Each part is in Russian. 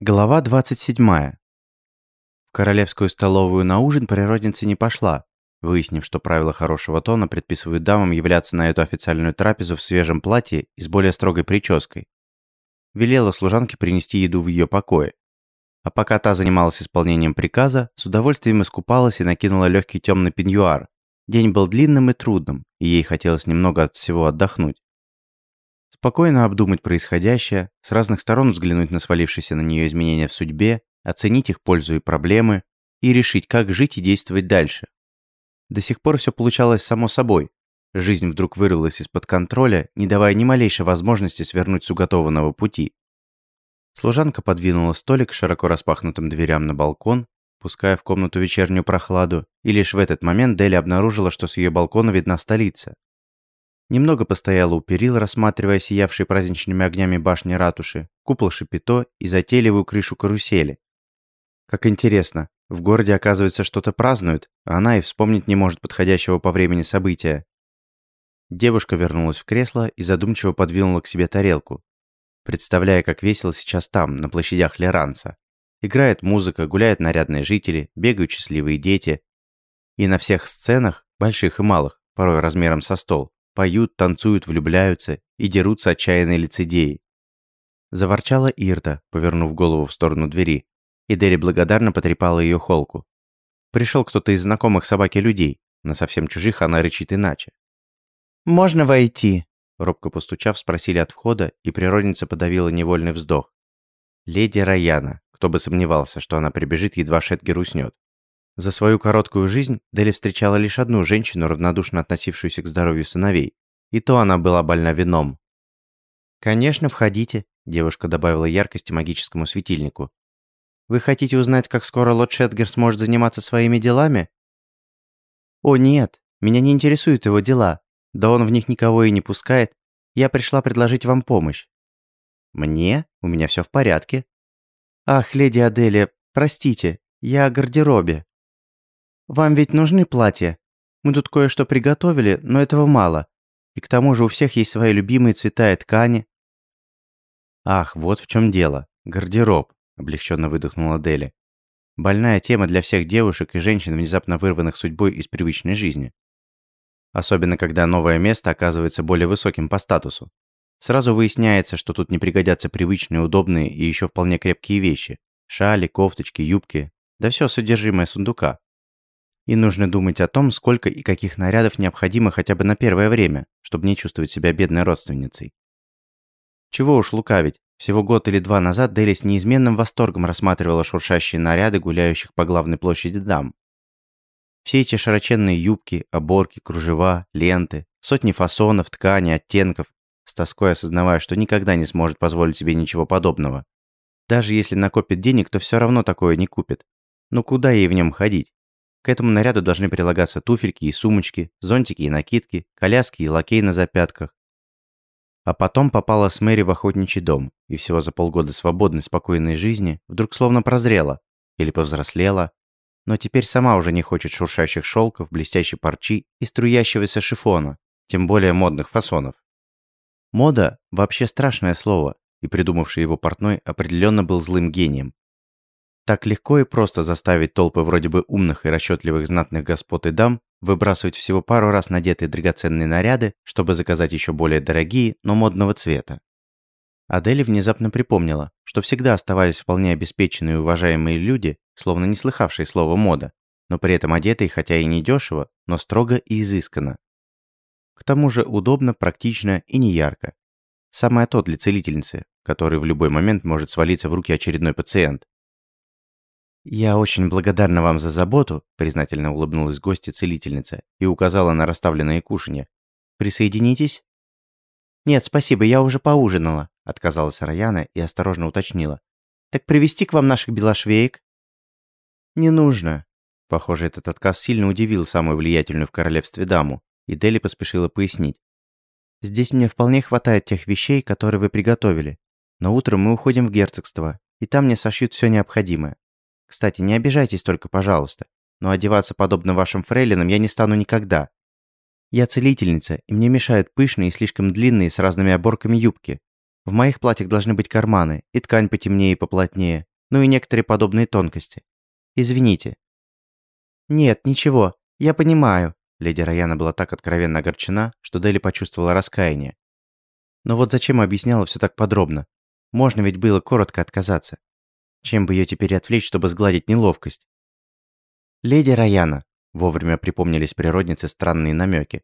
Глава 27. В королевскую столовую на ужин природница не пошла, выяснив, что правила хорошего тона предписывают дамам являться на эту официальную трапезу в свежем платье и с более строгой прической. Велела служанке принести еду в ее покое. А пока та занималась исполнением приказа, с удовольствием искупалась и накинула легкий темный пеньюар. День был длинным и трудным, и ей хотелось немного от всего отдохнуть. Спокойно обдумать происходящее, с разных сторон взглянуть на свалившиеся на нее изменения в судьбе, оценить их пользу и проблемы и решить, как жить и действовать дальше. До сих пор все получалось само собой. Жизнь вдруг вырвалась из-под контроля, не давая ни малейшей возможности свернуть с уготованного пути. Служанка подвинула столик широко распахнутым дверям на балкон, пуская в комнату вечернюю прохладу, и лишь в этот момент Дели обнаружила, что с ее балкона видна столица. Немного постояла у перил, рассматривая сиявшие праздничными огнями башни ратуши, купол шапито и затейливую крышу карусели. Как интересно, в городе, оказывается, что-то празднуют, а она и вспомнить не может подходящего по времени события. Девушка вернулась в кресло и задумчиво подвинула к себе тарелку, представляя, как весело сейчас там, на площадях Леранца. Играет музыка, гуляют нарядные жители, бегают счастливые дети. И на всех сценах, больших и малых, порой размером со стол, поют, танцуют, влюбляются и дерутся отчаянные лицедеи. Заворчала Ирта, повернув голову в сторону двери, и Дерри благодарно потрепала ее холку. Пришел кто-то из знакомых собаки людей, на совсем чужих она рычит иначе. «Можно войти?» Робко постучав, спросили от входа, и природница подавила невольный вздох. Леди Раяна, кто бы сомневался, что она прибежит, едва Шетгер уснет. За свою короткую жизнь Дели встречала лишь одну женщину, равнодушно относившуюся к здоровью сыновей. И то она была больна вином. «Конечно, входите», – девушка добавила яркости магическому светильнику. «Вы хотите узнать, как скоро лорд Шетгер сможет заниматься своими делами?» «О, нет, меня не интересуют его дела. Да он в них никого и не пускает. Я пришла предложить вам помощь». «Мне? У меня все в порядке». «Ах, леди Аделия, простите, я о гардеробе». Вам ведь нужны платья? Мы тут кое-что приготовили, но этого мало. И к тому же у всех есть свои любимые цвета и ткани». «Ах, вот в чем дело. Гардероб», – облегченно выдохнула Дели. «Больная тема для всех девушек и женщин, внезапно вырванных судьбой из привычной жизни. Особенно, когда новое место оказывается более высоким по статусу. Сразу выясняется, что тут не пригодятся привычные, удобные и еще вполне крепкие вещи. Шали, кофточки, юбки, да все содержимое сундука. И нужно думать о том, сколько и каких нарядов необходимо хотя бы на первое время, чтобы не чувствовать себя бедной родственницей. Чего уж лукавить, всего год или два назад Дели с неизменным восторгом рассматривала шуршащие наряды гуляющих по главной площади дам. Все эти широченные юбки, оборки, кружева, ленты, сотни фасонов, тканей, оттенков, с тоской осознавая, что никогда не сможет позволить себе ничего подобного. Даже если накопит денег, то все равно такое не купит. Но куда ей в нем ходить? К этому наряду должны прилагаться туфельки и сумочки, зонтики и накидки, коляски и лакей на запятках. А потом попала с Мэри в охотничий дом, и всего за полгода свободной, спокойной жизни вдруг словно прозрела или повзрослела, но теперь сама уже не хочет шуршащих шелков, блестящей парчи и струящегося шифона, тем более модных фасонов. Мода – вообще страшное слово, и придумавший его портной определенно был злым гением. Так легко и просто заставить толпы вроде бы умных и расчетливых знатных господ и дам выбрасывать всего пару раз надетые драгоценные наряды, чтобы заказать еще более дорогие, но модного цвета. Адели внезапно припомнила, что всегда оставались вполне обеспеченные и уважаемые люди, словно не слыхавшие слова «мода», но при этом одетые хотя и не дешево, но строго и изысканно. К тому же удобно, практично и не ярко. Самое то для целительницы, который в любой момент может свалиться в руки очередной пациент. «Я очень благодарна вам за заботу», – признательно улыбнулась гостья-целительница и указала на расставленные кушанья. «Присоединитесь?» «Нет, спасибо, я уже поужинала», – отказалась Раяна и осторожно уточнила. «Так привести к вам наших белошвеек?» «Не нужно». Похоже, этот отказ сильно удивил самую влиятельную в королевстве даму, и Дели поспешила пояснить. «Здесь мне вполне хватает тех вещей, которые вы приготовили. Но утром мы уходим в герцогство, и там мне сошьют все необходимое. Кстати, не обижайтесь только, пожалуйста, но одеваться подобно вашим фрейлинам я не стану никогда. Я целительница, и мне мешают пышные и слишком длинные с разными оборками юбки. В моих платьях должны быть карманы, и ткань потемнее и поплотнее, ну и некоторые подобные тонкости. Извините». «Нет, ничего, я понимаю». Леди Раяна была так откровенно огорчена, что Дели почувствовала раскаяние. Но вот зачем объясняла все так подробно? Можно ведь было коротко отказаться. Чем бы ее теперь отвлечь, чтобы сгладить неловкость? «Леди Раяна», — вовремя припомнились природнице странные намеки.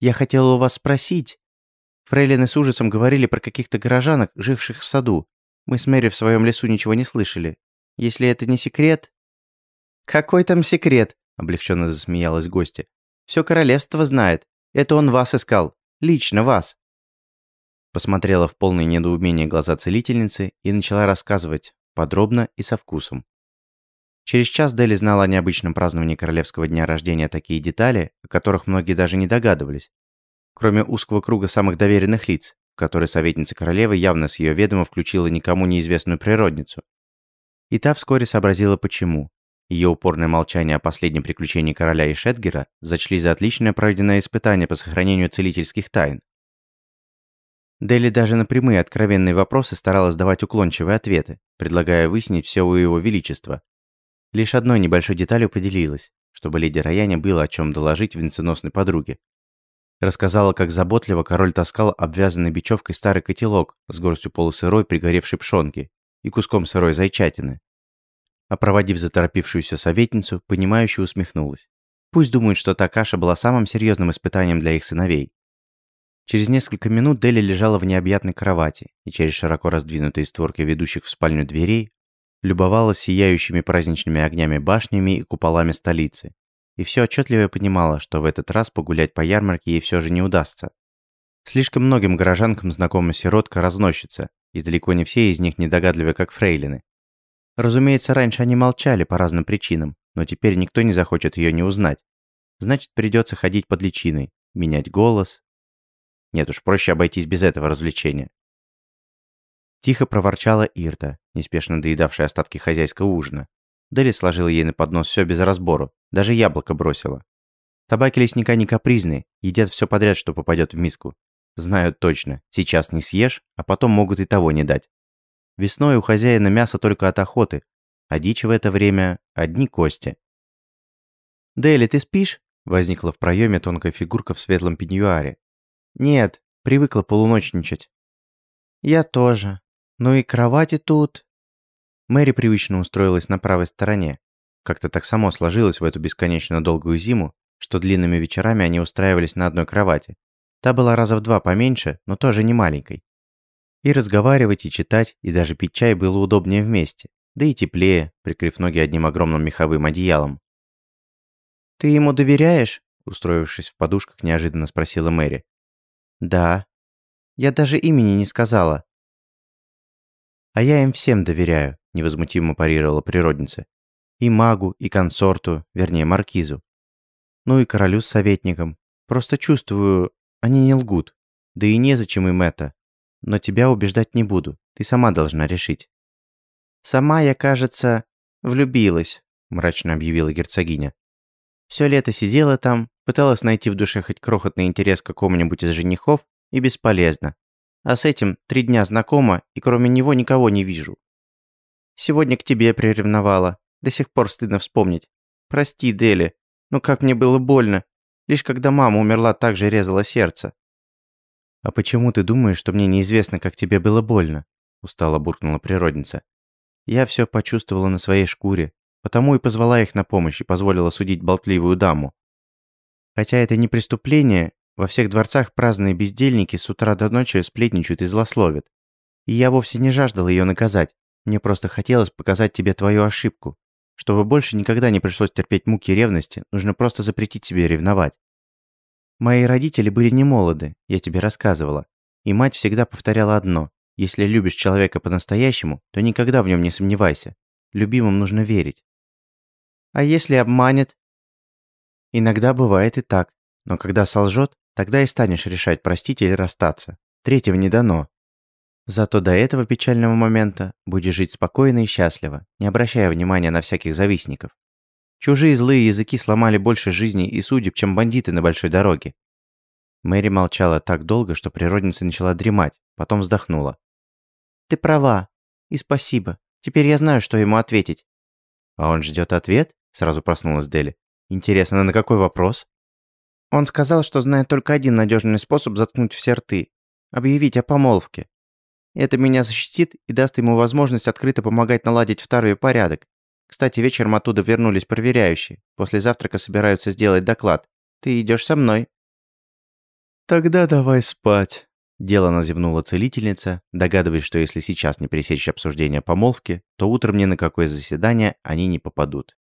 «Я хотела у вас спросить». Фрейлины с ужасом говорили про каких-то горожанок, живших в саду. Мы с Мэри в своем лесу ничего не слышали. Если это не секрет...» «Какой там секрет?» — облегченно засмеялась гостья. «Все королевство знает. Это он вас искал. Лично вас». Посмотрела в полное недоумение глаза целительницы и начала рассказывать, подробно и со вкусом. Через час Дели знала о необычном праздновании королевского дня рождения такие детали, о которых многие даже не догадывались. Кроме узкого круга самых доверенных лиц, в который советница королевы явно с ее ведома включила никому неизвестную природницу. И та вскоре сообразила почему. Ее упорное молчание о последнем приключении короля и Шетгера зачли за отличное пройденное испытание по сохранению целительских тайн. Дели даже на прямые откровенные вопросы старалась давать уклончивые ответы, предлагая выяснить все у его величества. Лишь одной небольшой деталью поделилась, чтобы леди Раяне было о чем доложить венценосной подруге. Рассказала, как заботливо король таскал обвязанный бечевкой старый котелок с горстью полусырой пригоревшей пшонки и куском сырой зайчатины. А проводив заторопившуюся советницу, понимающе усмехнулась. Пусть думают, что та каша была самым серьезным испытанием для их сыновей. Через несколько минут Дели лежала в необъятной кровати и через широко раздвинутые створки ведущих в спальню дверей любовалась сияющими праздничными огнями башнями и куполами столицы. И все отчетливо понимала, что в этот раз погулять по ярмарке ей все же не удастся. Слишком многим горожанкам знакома сиротка разносчица, и далеко не все из них недогадливы, как фрейлины. Разумеется, раньше они молчали по разным причинам, но теперь никто не захочет ее не узнать. Значит, придется ходить под личиной, менять голос, нет уж, проще обойтись без этого развлечения. Тихо проворчала Ирта, неспешно доедавшая остатки хозяйского ужина. Дели сложила ей на поднос все без разбору, даже яблоко бросила. Собаки лесника не капризные, едят все подряд, что попадет в миску. Знают точно, сейчас не съешь, а потом могут и того не дать. Весной у хозяина мясо только от охоты, а дичи в это время одни кости. «Дели, ты спишь?» Возникла в проеме тонкая фигурка в светлом пеньюаре, «Нет, привыкла полуночничать». «Я тоже. Ну и кровати тут...» Мэри привычно устроилась на правой стороне. Как-то так само сложилось в эту бесконечно долгую зиму, что длинными вечерами они устраивались на одной кровати. Та была раза в два поменьше, но тоже не маленькой. И разговаривать, и читать, и даже пить чай было удобнее вместе, да и теплее, прикрыв ноги одним огромным меховым одеялом. «Ты ему доверяешь?» устроившись в подушках, неожиданно спросила Мэри. «Да. Я даже имени не сказала». «А я им всем доверяю», – невозмутимо парировала природница. «И магу, и консорту, вернее, маркизу. Ну и королю с советником. Просто чувствую, они не лгут. Да и незачем им это. Но тебя убеждать не буду, ты сама должна решить». «Сама я, кажется, влюбилась», – мрачно объявила герцогиня. Все лето сидела там, пыталась найти в душе хоть крохотный интерес к какому-нибудь из женихов, и бесполезно. А с этим три дня знакома, и кроме него никого не вижу. Сегодня к тебе приревновала. До сих пор стыдно вспомнить. Прости, Дели, но как мне было больно. Лишь когда мама умерла, так же резало сердце. «А почему ты думаешь, что мне неизвестно, как тебе было больно?» Устало буркнула природница. «Я все почувствовала на своей шкуре, Потому и позвала их на помощь и позволила судить болтливую даму. Хотя это не преступление, во всех дворцах праздные бездельники с утра до ночи сплетничают и злословят. И я вовсе не жаждал ее наказать. Мне просто хотелось показать тебе твою ошибку. Чтобы больше никогда не пришлось терпеть муки ревности, нужно просто запретить себе ревновать. Мои родители были не молоды, я тебе рассказывала. И мать всегда повторяла одно. Если любишь человека по-настоящему, то никогда в нем не сомневайся. Любимым нужно верить. А если обманет? Иногда бывает и так. Но когда солжет, тогда и станешь решать, простить или расстаться. Третьего не дано. Зато до этого печального момента будешь жить спокойно и счастливо, не обращая внимания на всяких завистников. Чужие злые языки сломали больше жизней и судеб, чем бандиты на большой дороге. Мэри молчала так долго, что природница начала дремать, потом вздохнула. Ты права. И спасибо. Теперь я знаю, что ему ответить. А он ждет ответ? Сразу проснулась Дели. Интересно, на какой вопрос? Он сказал, что знает только один надежный способ заткнуть все рты. Объявить о помолвке. Это меня защитит и даст ему возможность открыто помогать наладить второй порядок. Кстати, вечером оттуда вернулись проверяющие. После завтрака собираются сделать доклад. Ты идешь со мной. Тогда давай спать. Делано зевнула целительница, догадываясь, что если сейчас не пересечь обсуждение помолвки, то утром ни на какое заседание они не попадут.